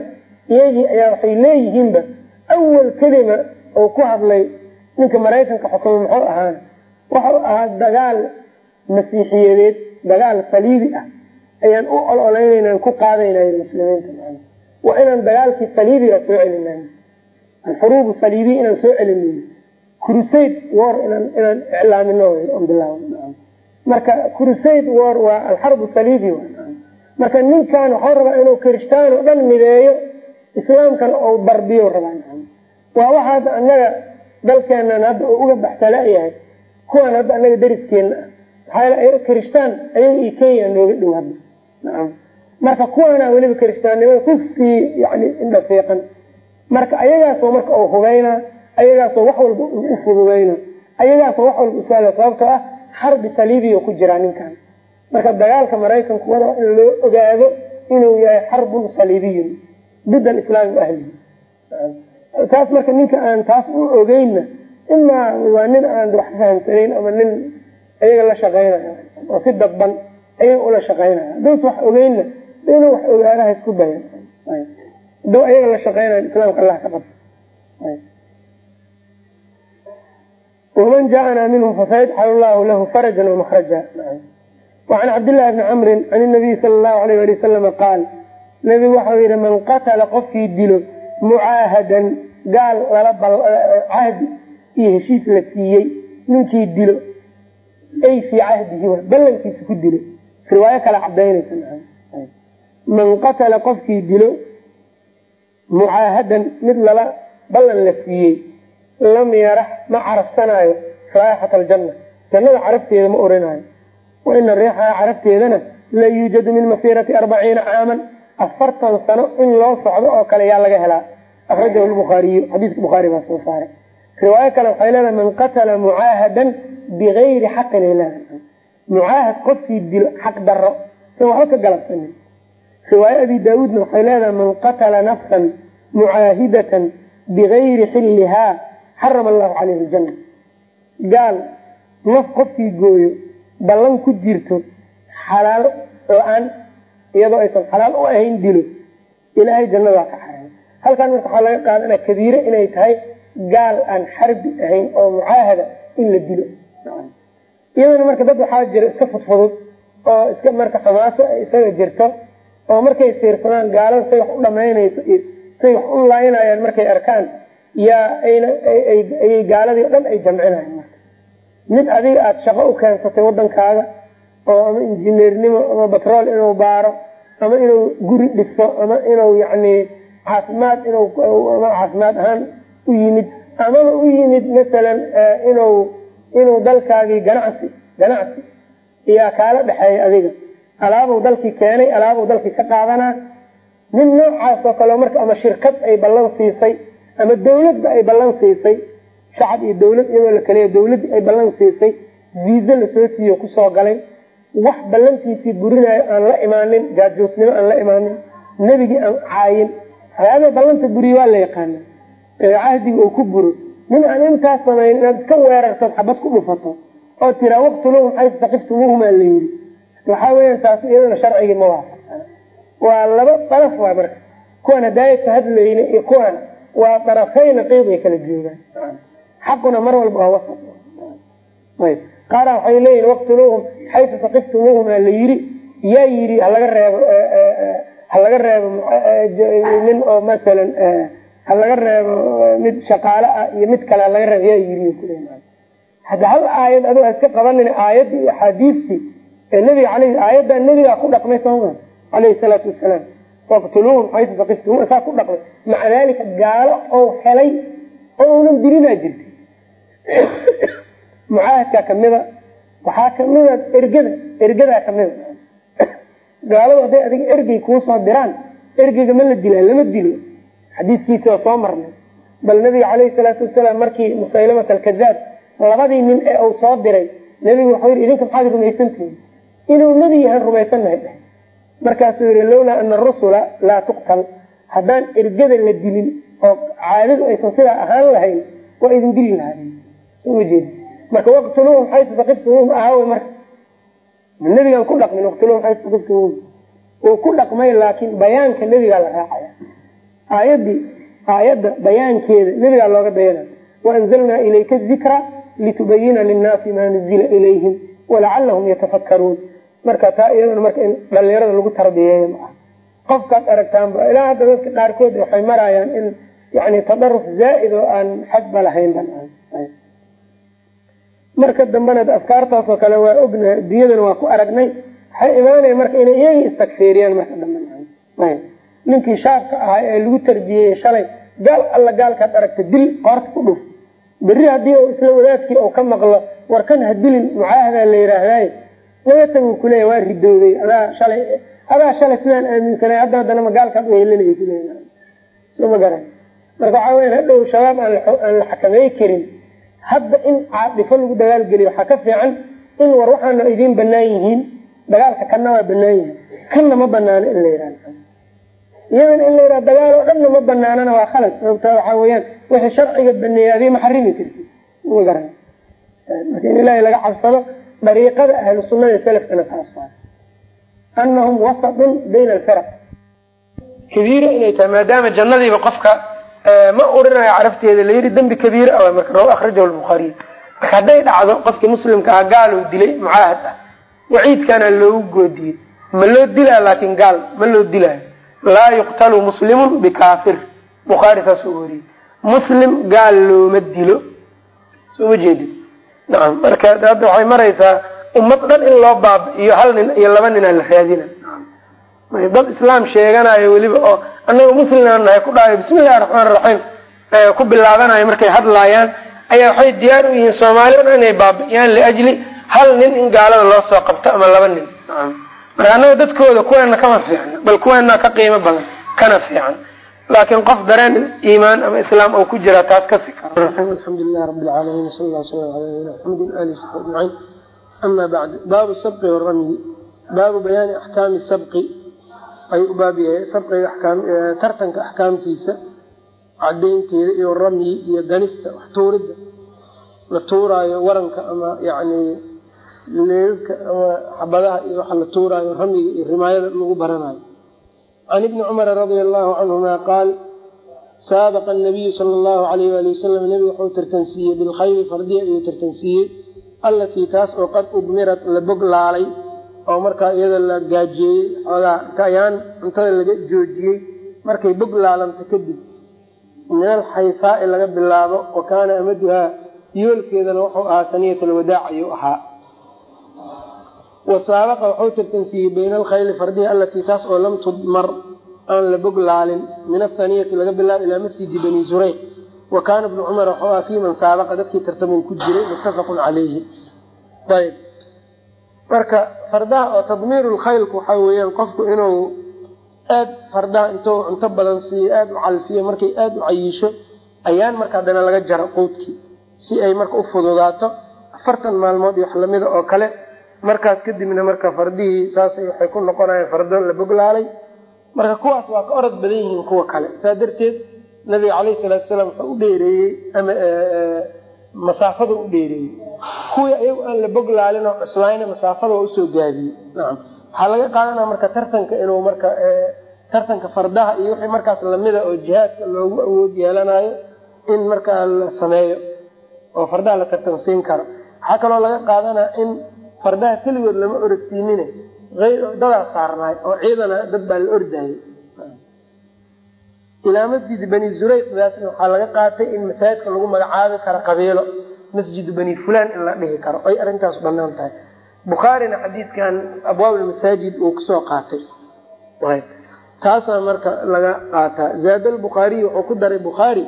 iyagii ayaa waxay leeyihiinba awal kelima oo ku hadlay ninka maraykanka xukuma muxuu ahaana wuxuu ahaa dagaal masiixiyadeed dagaal saliibi ah. Ayaan u ololeynayna ku qaadayna muslimiinta waa inaan dagaalkii saliibiga soo celina alxuruub saliibiya inaan soo celin crusade war inaan iclaamino marka crusade war waa alxarbu saliibi marka ninkan waxau rabaa inuu kirishtaan oo dhan mideeyo islaamkana ou darbiyo rabaa waa waxaad anaga dalkeenan hadda oo uga baxsalayahay kuwan hadda anaga dariskeena ah maxaa kirishtaan ayaga iyo kenya nooga dhow hadda. Marka kuwaana weliba kirishtaannimada ku sii yani indha fiiqan. Marka ayagaasoo marka u hubayna ayagaasoo wax walba u fududayna ayagaasoo wax walba usaala sababtoo ah xarbi saliibiya ku jiraa ninkan. Marka dagaalka maraykanku wada in loo ogaado inuu yahay xarbun saliibiyun did alislaami ahlihi taas marka ninka aan taas u ogeynna imaa waa nin aan wax fahamsanayn ama nin ayaga la shaqaynayo oo si dadban ayaga ula shaqaynayo haddus wax ogeynna inuu wax ogaadaha isku daya haduu ayaga la shaqeynayo islaamka allah ka qabto waman jaaana minhum fasayadxal llahu lahu farajan wamahraja wacan cabdillahi bni camrin can inabiyi sala allahu alayh ali wasalama qaal nabigu waxau yihi man qatala qofkii dilo mucaahadan gaal lala cahdi iyo heshiis la siiyey ninkii dilo ay fii cahdihi ballankiisa ku dilo riwaayo kale cadaynaysa man qatala qofkii dilo mucaahadan mid lala ballan la siiyey lam yarax ma carafsanaayo raaixata aljanna. Jannada carafteeda ma oranayo wa ina riixaha carafteedana la yuujadu min masiirati arbaciina caaman. Afartan sano in loo socdo oo kale yaa laga helaa. Akrajahu lbukhaariyu xadiiska bukhaari baa soo saaray. Riwaayo kale waxay leedahay man qatala mucaahadan bigayri xaqin mucaahad qofkii dilo xaq daro san waxba ka galabsanin. Riwaayo abi daawuudna waxay leedahay man qatala nafsan mucaahidatan bigayri xillihaa xarama allahu caleyhi aljanna gaal naf qofkii gooyo ballan ku jirto xalaal la'aan iyadoo aysan xalaal u ahayn dilo ilaahay jannadaa ka xareey halkan marka waxaa laga qaadana kabiire inay tahay gaal aan xarbi ahayn oo mucaahada in la dilo. Iyadana marka dad waxaa jira iska fudfudud oo iska marka xamaaso ay isaga jirto oo markay fiirsadaan gaalada say wax u dhamaynayso say wax u laayinayaan markay arkaan yaa ayay gaaladii o dhan ay jamcinayan marka. Mid adiga aada shaqo u keensatay wadankaaga oo ama injineernimo ama batrool inuu baaro ama inuu guri dhiso ama inuu yani caafimaad inuu caafimaad ahaan u yimid amaba u yimid masalan inuu inuu dalkaagii ganacsi ganacsi iyaa kaala dhexeeya adiga. Alaabuu dalkii keenay alaabuu dalkii ka qaadanaa. Nin noocaas oo kale marka ama shirkad ay ballan siisay ama dawladba ay ballan siisay? Shacab iyo dawlad iyadoo la kaleeya dawladdii ay ballan siisay? Viisa la soo siiyo ku soo galay? Wax ballantiisii burinayo aan la imaanin jaajuusnimo aan la imaanin nebigii aan caayin. Waxyaabaa ballanta buriye waa la yaqaana. Cahdiga uu ku buro nin aan intaas samayn inaad iska weerartad xabad ku dhufato. Oo tiraa waqtuluhum xaysu saqiftumuuhumaa la yiri waxaa weeyaan taas iyadana sharcigii ma waafaqsana. Waa laba daraf waa marka. Kuwan hadaaya ka hadlayna iyo kuwan waa darafayna qeyb ay kala joogaan. Xaquna mar walba waa wasat qaara waxay leeyihiin waqtuluuhum xaysu saqiftumuuhumaa la yiri yaa yiri halaga reebo halaga reebo nin oo masalan halaga reebo mid shaqaale ah iyo mid kale halaga reebo yaa yiri hadda hal aayad adigo iska qabanin aayadii axaadiistii ee nabiga aleyh aayaddaa nebigaa ku dhaqmay sooma aleyhi salaatu wasalaam saa ku dhaqmay maca dalika gaalo oo helay oo unan dirinaa jirta mucaahadkaa kamida waxaa kamida ergada ergadaa kamida gaaladu hadday adiga ergey kuusoo diraan ergeyga ma la dilaa lama dilo. Xadiiskiisi waa soo marnay. Bal nabiga caleyhi salaatu wasalaam markii musaylamat alkazaab labadii nin ee uu soo diray nebigu waxau yii idinka maxaad rumaysantihin inuu nebi yahaan rumaysannahay. dheh markaasuu yihi lawlaa ana arusula laa tuqtal. Haddaan ergada la dilin oo caadadu aysan sidaa ahaan lahayn waa idin dili jeedi marka waqtuluuhum xaysu saqiftumuuhum ahaawe marka. Nebigaan ku dhaqmin waqtuluhum xaysu saqiftumuuhum uu ku dhaqmay laakiin bayaanka nebigaa la raacaya. Aayadii aayadda bayaankeeda nebigaa looga dayana. Waanzalnaa ilayka dikra litubayina linnaasi maa nuzila ilayhim walacalahum yatafakkaruun marka taa iyadana marka in dhalinyarada lagu tarbiyeeyo ma ah qofkaad aragtaanba ilaa hadda dadka qaarkood waxay marayaan in yani tadaruf zaa-id oo aan xadba lahayn marka dambena afkaartaasoo kale waa ognahay adduunyadana waa ku aragnay. Waxay imaanaya marka inay iyagii istakfiiriyaan marka dambe ninkii shaabka ahaa ee lagu tarbiyeyey shalay gaal alla gaalkaad aragta dil qoorta ku dhuf. Berri haddii isla wadaadkii ka maqlo warkan ha dilin mucaahada la yiraahday naga tagu kuleeya waa ridooday adaa shalay adaa shalay sidaan aaminsanay hadda haddana ma gaalkaad kuleeya soo ma garan. Marka waxaa weya hadhow shabaab aan la xakamey karin. Hadda in caadifo lagu dagaalgeliyo waxaa ka fiican in war waxaana idiin banaan yihiin. Dagaalka kana waa banaan yihiin kanna ma banaano in la yihah iyadana in la yidhaha dagaal oo dhanna ma banaanana waa khalad. Sababta waxaa weyaan wixii sharciga baneeyey adii ma xarimi karti ma garan. Marka in ilaahay laga cabsado dariiqada ahlu sunada salafkana taas waa anahum wasatun bayna alfiraq kabiira inay tahay maadaama jannadiiba qofka ma urinayo carabteeda la yidhi dembi kabiira a marka raw akhrajahu lbukhaariy marka hadday dhacdo qofkii muslimka ah gaaluu dilay mucaahad ah waciidkana loogu goodiyey ma loo dilaa laakin gaal ma loo dilaayo laa yuqtalu muslimun bikaafir bukhaari saasuu weriyey muslim gaal looma dilo soo ma jeedin nacam marka hadda waxay maraysaa ummad dhan in loo baabi'iyo hal nin iyo laba ninaa la raadina dad islaam sheeganayo weliba oo annaga muslimaan nahay ku dhahayo bismi illahi raxmaan raxiim ku bilaabanayo markay hadlaayaan ayaa waxay diyaar u yihiin soomaali o dhan inay baabi'iyaan liajli hal nin in gaalada loo soo qabto ama laba nin. Marka annaga dadkooda kuweena kama fiicna bal kuweena ka qiimo badan kana fiican laakiin qof dareen iimaan ama islaam oo ku jira taas kasi karo alxamdulilahi rabi lcaalamiin sal lla sala ala maxamedin ali ajmaciin ama bacdu baabu sabqi waramyi baabu bayaani axkaami sabqi ayuu u baab yahay. Sabqiga tartanka axkaamtiisa cadeynteeda iyo ramyi iyo ganista wax tuuridda la tuuraayo waranka ama yani leelka ama xabadaha iyo waxa la tuuraayo ramyiga iyo rimaayada lagu baranayo can ibni cumara radia allahu canhuma qaal saabaqa nabiyu sala allahu alayh waali wasalam nebigu wuxuu tartansiiyey bilkhayri fardiya ayuu tartansiiyey allatii taas oo qad udmirat la bog laalay oo markaa iyada la gaajeeyey xoogaa kayaan cuntada laga joojiyey markay bog laalanta kadib min alxayfaai laga bilaabo wa kaana amaduhaa yoolkeedana wasaabaqa wuxuu tartansiiyey bayna alkhayli fardihi allatii taas oo lam tudmar aan la bog laalin min athaniyati laga bilaabo ilaa masjidi bani sureyq wa kaana ibnu cumar wuxuu ahaa fii saabaqa dadkii tartamin ku jiray muttafaqun calayhi ayb marka fardaha oo tadmiiru lkhaylku waxaa weeyaan qofku inuu aad fardaha intuu cunto badan siiyo aada u calfiyo markay aada u cayisho ayaan marka haddana laga jaro quudkii si ay marka u fududaato afartan maalmood iyo wax lamida oo kale markaas kadibna marka fardihii saasay waxay ku noqonayaan fardo la boglaalay. Marka kuwaas waa ka orod badan yihiin kuwa kale. Saa darteed nabiga caleyhi salaatu salaam wuxuu u dheereeyey ama masaafada u dheereeyey. Kuwii ayagu aan la boglaalin oo cuslaayna masaafada waa u soo gaabiyey nacam waxaa laga qaadanaya marka tartanka inuu marka tartanka fardaha iyo wixii markaas lamida oo jihaadka loogu awood yeelanayo in markaa la sameeyo oo fardaha la tartansiin karo. Waxaa kaloo laga qaadanaya in fardaha keligood lama orodsiinine dadaa saarnaay oo ciidana dad baa la ordayay ilaa masjidi bani zurayqdaasna waxaa laga qaatay in masaajidka lagu magacaabi karo qabiilo masjidu bani fulan in la dhihi karo. Ay arrintaas bannaan tahay. Bukhaarina xadiidkan abwaab lmasaajid uu ku soo qaatay. Taasaa marka laga qaataa zaada albukhaariy wuxuu ku daray bukhaari.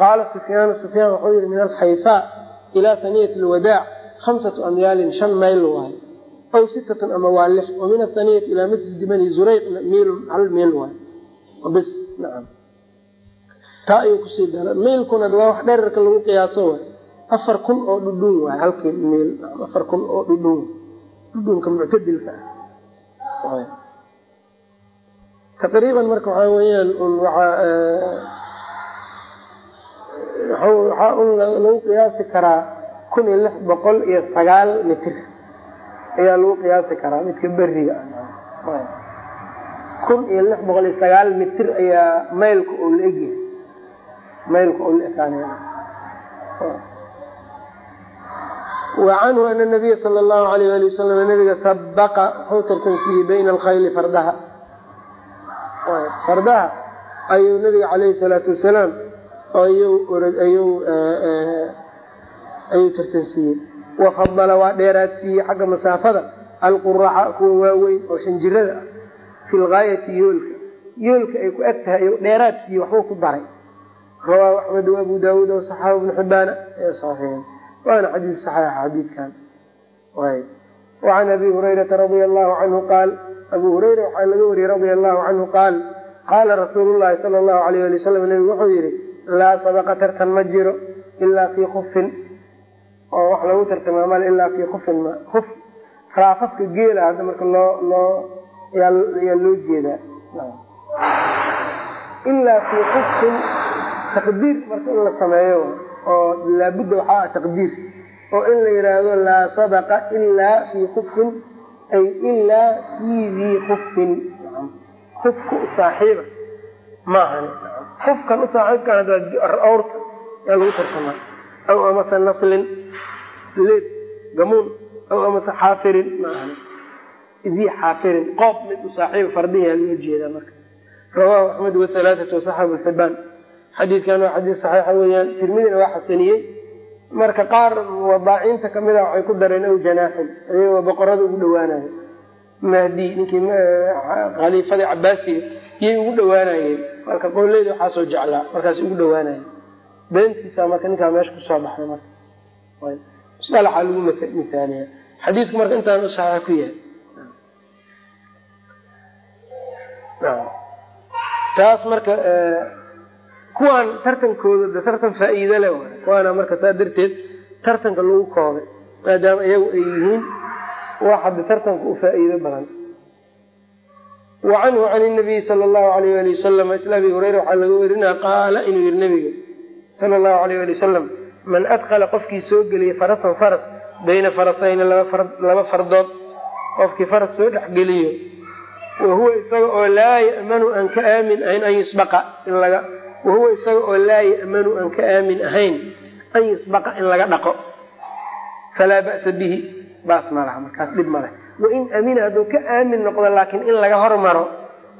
Qaala sufyaanu sufyaan wuxuu yihi min alxayfaa ilaa saniyati lwadaac hamsatu amyaalin shan mayl waayo aw sitatun ama waa lix wa min asaniyati ilaa masjidi bani zurayqna miilun hal meel waayo bs nacam taa ayuu ku sii dara miilkuna waa wax dherarka lagu qiyaaso waay afar kun oo dhudhun waay halkii miil afar kun oo dhudhun dhudhunka muctadilka ah taqriiban marka waxaa weyaan un waxaa un lagu qiyaasi karaa kun iyo lix boqol iyo sagaal mitir. Ayaa lagu qiyaasi karaa midka beriga ah. Kun iyo lix boqol iyo sagaal mitir ayaa maylka oo la egyahay maylka oo la ekaanay wa canhu ana nabiya sala allahu alayh ali wasalam nabiga sabaqa wuxuu tartansiiyey bayna alkhayli fardaha. Fardaha ayuu nabiga caleyhi salaatu wasalaam ayuu tartansiiyey wafadala waa dheeraadsiiyey xagga masaafada alquraca kuwa waaweyn oo shanjirada ah yoolka. Yoolka ay ku eg tahay ayuu dheeraadsiiyey waxbuu ku daray. Rawaahu axmed waabu daawuud o ibnu xibaana ee saxiixeen waana xadiid saxiixa xadiidkan. Wacan abi hurayrata radia allahu canhu qaal abu hureyra waxaa laga wariyey radia allahu canhu qaal qaala rasuulu sala allahu alayh ali wasalam nabigu wuxuu yihi laa sabaqa tartan ma jiro ilaa fii kufin oo wax lagu tartamaa male ilaa fii kufin ma kuf raafafka geela hadda marka loo loo yaa loo jeedaa. Ilaa fii kufin taqdiir marka in la sameeyo oo laabudda waxaa ah taqdiir oo in la yidhaahdo laa sabaqa ilaa fii kufin ay ilaa fii dii kufin kufka u saaxiiba maahan kufkan u saaxiibkan awrta yaa lagu tartamaa aw amase naslin leed gamuun aw amase xaafirin maahan dii xaafirin qoob mid u saaxiiba fardiyaa loo jeedaa marka rawaahu axmed wahalaatat wasaxabu xibaan xadiidkan waa xadiis saxiixa weeyaan tirmidina waa xasaniyey marka qaar wadaaciinta ka mid waxay ku dareen aw janaaxin ayagoo boqorada ugu dhawaanayo mahdi ninkii khaliifadii cabaasiga yay ugu dhawaanayeen marka qoleyda waxaasoo jeclaa markaas ugu dhawaanaya beentiisa marka ninkaa meesha ku soo baxday marka. Musalaxa lagu misaaliya. Xadiidku marka intaan u saxiix ku yahay. Taas marka kuwaan tartankooda de tartan faa-iide le waay. Kuwaana marka saa darteed tartanka lagu koobay maadaama iyagu ay yihiin waxa de tartanka u faa-iido badan. Wa canhu can nabiyi sala allahu alayh ali wasalam isla abi hureyra waxaa laga werinaa qaala inuu yihi nabiga sala allahu alayh ali wasalam man adkala qofkii soo geliyay farasan faras bayna farasayni laba fardood qofkii faras soo dhexgeliyo wa huwa isaga oo laa yamanu aan ka aamin ahayn an yusbaqa in laga wahuwa isaga oo laa ya'manu aan ka aamin ahayn an yusbaqa in laga dhaqo. Falaa ba'sa bihi baas ma laha markaas dhib ma leh. Wain amina hadduu ka aamin noqdo laakiin in laga hormaro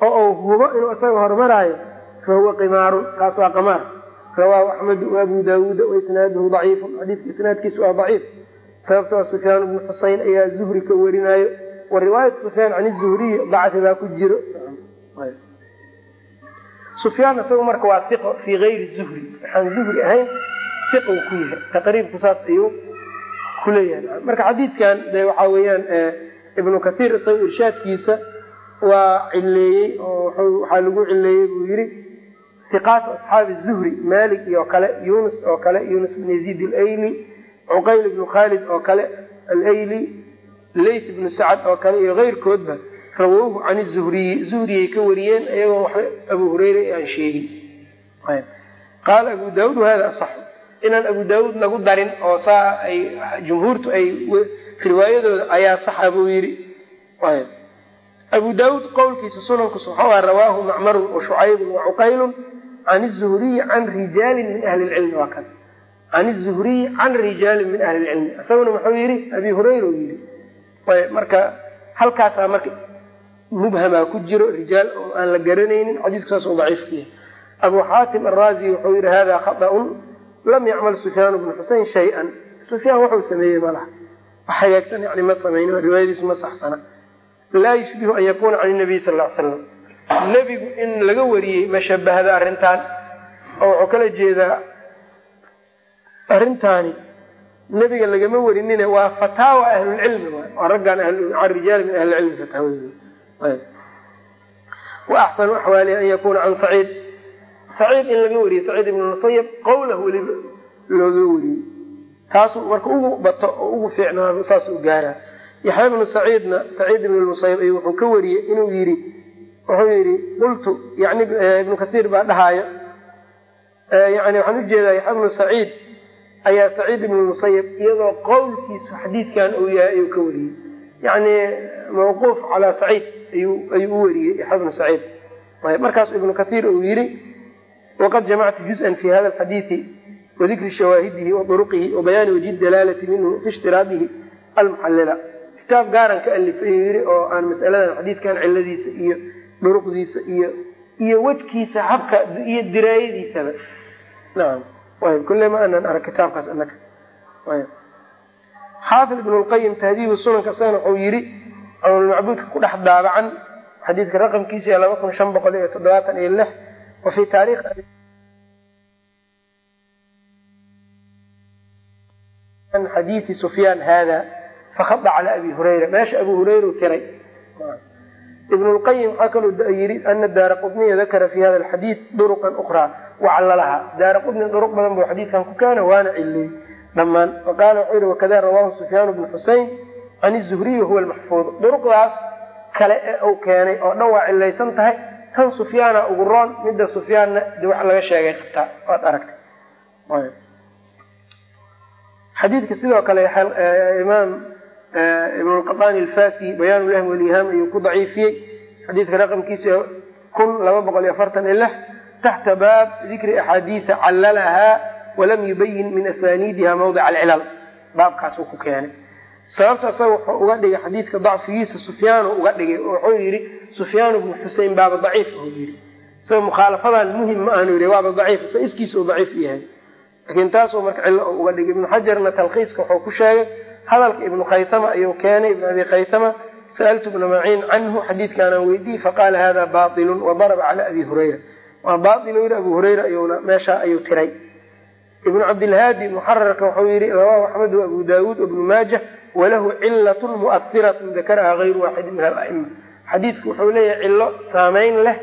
oo uu hubo inuu isaga hormaraayo fa huwa qimaarun kaas waa qamaar rawaahu axmedu waabu daawuuda waisnaaduhu daciifun xadiidka isnaadkiisu waa daciif sababto a sufyaan ibnu xuseyn ayaa zuhri ka warinaayo wa riwaayat sufyaan can zuhriyi dacfi baa ku jiro sufyaan isagu marka waa iqo fii gayri zuhri waxaan zuhri ahayn iqou ku yahay taqriibku saas ayuu kuleeyahay marka xadiidkan de waxaa weeyaan ibnu kathiir isaga irshaadkiisa waa cileeyey oo waxaa lagu cileeyey buu yidhi iqaatu asxaabi zuhri malik iyo kale yunus oo kale yunus bn yaziid alayli cuqayl ibnu khaalid oo kale alayli leyt ibnu sacad oo kale iyo keyrkoodba rawowhu can zuhriyi zuhriyay ka wariyeen iyagoo wax abu hureyra aan sheegin. Qaala abu daauud wahada asaxu inaan abu daauud lagu darin oo saa ay jumhuurtu ay riwaayadooda ayaa saxa buu yidhi. Abu daauud qowlkiisa sunankus waxau aha rawaahu macmarun washucaybun wacuqaylun can zuhriyi can rijaalin min ahli lcilmi waa kaas can zuhriyi can rijaalin min ahli lcilmi isaguna muxuu yidhi abi hureyra u yidhi marka halkaasaa marka mubhamaa ku jiro rijaal oo aan la garanaynin xadiidku saas oo daciif ku yahay abu xaatim araazi wuxuu yihi hada khaطأun lam yacmal sufyaan bnu xusein shay-an sufyaan wuxuu sameeyey malaha wax hagaagsan yani ma samayni riwaayadiisu ma saxsana laa yushbihu an yakuna can nabiy sal l slam nebigu in laga wariyey ma shabahda arrintan oo wuxuu kala jeedaa arrintaani nebiga lagama warinine waa fataawa ahlulcilmi waa raggan can rijaali min ahlicilmi fataawa. Wa axsanu axwaalihi an yakuna can saciid. Saciid in laga wariyey saciid ibn musayab qowlah weliba looga wariyey. Taasuu marka ugu bato oo ugu fiicnaado saas gaaraa. Yaxya ibnu saciidna saciid ibn musayab ay wuxuu ka wariyey inuu yidhi wuxuu yidhi qultu yani ibnu kasiir baa dhahaayo. Yani waxaan u jeedaa yaxya ibnu saciid ayaa saciid ibn musayab iyadoo qowlkiisu xadiidkan uu yahay ayuu ka wariyey. Yani mawquuf calaa saciid ayuu u wariyey yaxya ibnu saciid. Markaas ibnu kasiir uu yidhi waqad jamactu juz-an fi hada alxadiidi wadikri shawaahidihi wa duruqihi wa dalaalati minhu fi ishtiraadihi almuxallila. Kitaab gaaran ka alifay yiri oo aan masaladan xadiidkan ciladiisa iyo duruqdiisa iyo iyo wejkiisa habka iyo diraayadiisaba. Naam. Ayb kulle ma aanan arag kitaabkaas anaka ayb xaafid ibn tahdiibu sunanka isagana wuxuu yiri cawlmacbuudka ku dhex daabacan xadiidka raqamkiisa laba kun shan boqol iyo toddobaatan iyo lix wa fi taarikh xadiidi sufyaan hada fakada cala abi hurayra. Meesha abu hurayra tiray ibn lqayim waxaa kaloo yiri ana daara qudniya dakara fi hada alxadiid duruqan ukraa wacallalaha daara qudni duruq badan buu xadiidkan ku keena waana ciliyey dhammaan waqaala wuxuu yihi wakada rawaahu sufyaan bnu xusein can izuhriy huwa lmaxfuud duruqdaas kale ee uu keenay oo dhan waa cilaysan tahay tan sufyaana ugu roon midda sufyaanna de wax laga sheegay qabtaa waad aragtay. Xadiidka sidoo kale imaam ibn lqaطani alfasi bayaan lahm waliham ayuu ku daciifiyey xadiidka raqamkiisa kun laba boqol iyo afartan iyo lix taxta baab dikri axaadiisa callalahaa walam yubayin min asaniidiha mawdic alcilal baabkaasuu ku keenay. Sababta isaga wuxuu uga dhigay xadiidka dacfigiisa sufyaanu uga dhigay wuxuu yidhi sufyaan bnu xusein baaba daciif u yidhi. Isaga mukhaalafadan muhiim ma aanu yidhi waaba daciif isa iskiisa uu daciif yahay. Laakiin taasuu marka cillo u uga dhigay. Ibnu xajarna talkhiiska wuxuu ku sheegay hadalka ibnu khaytama ayuu keenay ibnu abi khaytama sa'altu ibna maciin canhu xadiidkaanaan weydiiyey faqaala hada bailun wadaraba cala abi hurayra. Waa bail yidhi abu hurayra ayuuna meeshaa ayuu tiray. Ibnu cabdilhaadi muxararka wuxuu yihi rawaahu axmed abu daawuud ibnu maaja walahu cilatun mu'asiratun dakaraha gayru waaxidin min alaima xadiidku wuxuu leeyahay cillo saameyn leh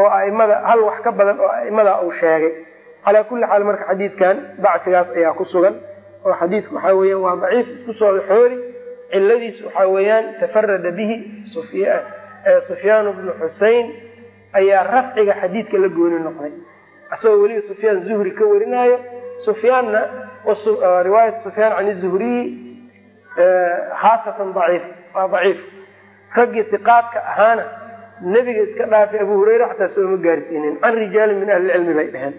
oo aimada hal wax ka badan oo aimada uu sheegay. Calaa kulli xaal marka xadiidkan dacfigaas ayaa ku sugan oo xadiidku waxaa weeyaan waa daciif isku soo xoori ciladiis waxaa weeyaan tafarada bihi sufyaan bnu xusein ayaa rafciga xadiidka la gooni noqday. Isagoo weliba sufyaan zuhri ka warinaayo sufyaanna riwaayat sufyaan can zuhriyi khaasatan daciif waa daciif. Raggii siqaadka ahaana nebiga iska dhaafay abu hureyre xataa sooma gaarsiinin. Can rijaalin min ahli cilmi bay dheheen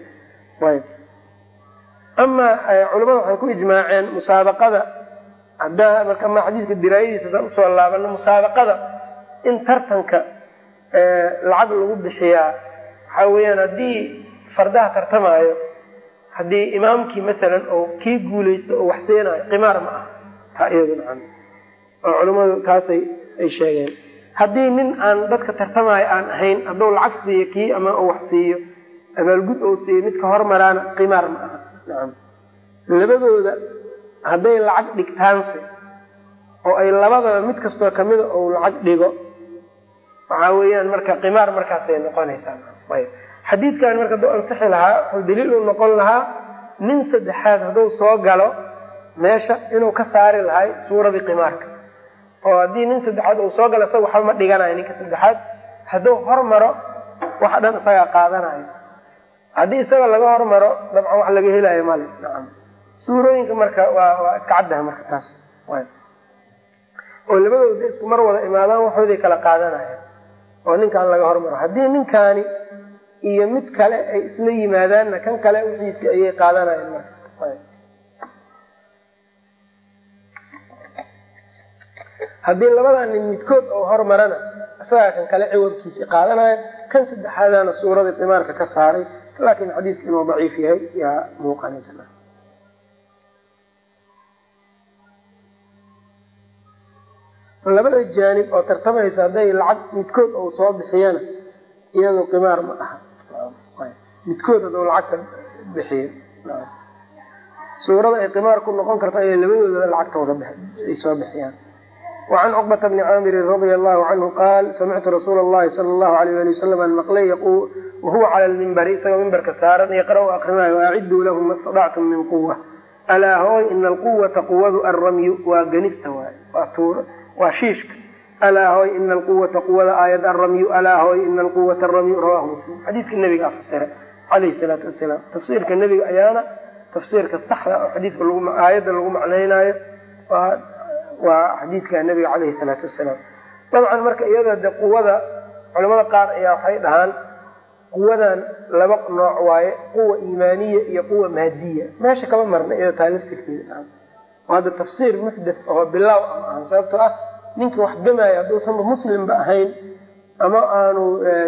amaa culamada waxay ku ijmaaceen musaabaqada. Haddaa marka ama xadiidka diraayadiisa haddaan u soo laabano musaabaqada in tartanka lacag lagu bixiyaa waxaa weeyaan haddii fardaha tartamaayo haddii imaamkii masalan oo kii guulaysto oo wax siinaayo qimaar ma aha. Taa iyaduna oo culamadu taasay ay sheegeen. Haddii nin aan dadka tartamaayo aan ahayn hadduu lacag siiyo kii ama wax siiyo abaalgud ou siiyo midka hormaraana qimaar ma aha labadooda hadday lacag dhigtaanse oo ay labadaba mid kastoo kamida ou lacag dhigo waxaa weeyaan marka qimaar markaasay noqonaysaa ayb. Xadiidkan marka hadduu ansixi lahaa wuxuu daliil u noqon lahaa nin saddexaad hadduu soo galo meesha inuu ka saari lahay suuradii qimaarka. Oo haddii nin saddexaad uu soo galo isaga waxba ma dhiganayo ninka saddexaad. Hadduu hormaro waxa dhan isagaa qaadanayo haddii isaga laga hormaro dabcan wax laga helayo male nacam. Suurooyinka marka waa waa iska caddaha marka taas. Oo labadooda isku mar wada imaadaan waxooday kala qaadanayaan oo ninkaan laga hormaro. Haddii ninkaani iyo mid kale ay isla yimaadaanna kan kale wixiisi ayay qaadanayaan marka. Haddii labadaa nin midkood oo hormarana isagaa kan kale ciwadkiisi qaadanayo kan saddexaadana suuradii qimaarka ka saaray laakiin xadiiska inuu daciif yahay yaa muuqanaysa labada jaanib oo tartamaysa hadday lacag midkood ou soo bixiyana iyadoo qimaar ma aha midkood hadduu lacagta bixiyo suurada ay qimaar ku noqon karto ayay labadooda lacagtooda ay soo bixiyaan wacan cuqbata bni caamirin radia allahu canhu qaal samictu rasuula allahi sala allahu alayh ali wasalam an maqlay wahuwa cala lmimbari isagoo mimbarka saaran yaqra' akrinayo waaciduu lahum ma stadactum min quwa alaa hooy ina alquwata quwadu alramyu waa ganista waay waa shiishka alaa hooy ina alquwata quwada aayad alramyu alaa hooy ina alquwata alramyu rawahu muslim xadiidka nebiga fasira calayhi salaatu wasalaam tafsiirka nebiga ayaana tafsiirka saxda oo xadiidka aayadda lagu macnaynaayo waa xadiidka nebiga caleyhi salaatu wasalaam dabcan marka iyada de quwada culamada qaar ayaa waxay dhahaan quwadan laba nooc waaye quwa iimaaniya iyo quwa maadiya meesha kama marna iyado taa laftirkeeda hadda tafsiir muxdath oo bilaaw ama sababtoo ah ninka wax gamaayo hadduusanba muslimba ahayn ama aanu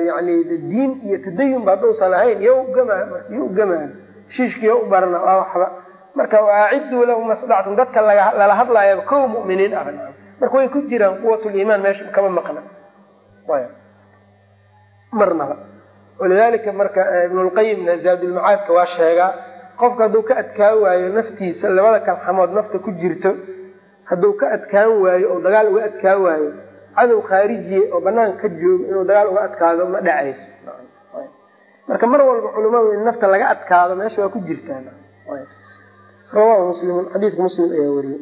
yani diin iyo tadayunba hadduusan ahayn yo gamaayo marka yo gamaayo. Shiishkiyo u barana waa waxba. Marka waaciduu lahu masdactum dadka lala hadlaayaba kow mu'miniin ah. Marka way ku jiraan quwatuliimaan meesha kama maqna. Marnaba walidalika marka ibnulqayimna zaadulmacaadka waa sheegaa qofka hadduu ka adkaan waayo naftiisa labada kalxamood nafta ku jirto hadduu ka adkaan waayo oo dagaal uga adkaan waayo cadow khaarijiye oo banaanka ka joogo inuu dagaal uga adkaado ma dhacayso. Marka mar walba culimadu in nafta laga adkaado meesha waa ku jirtaan rawahu muslimun xadiidka muslim ayaa wariyey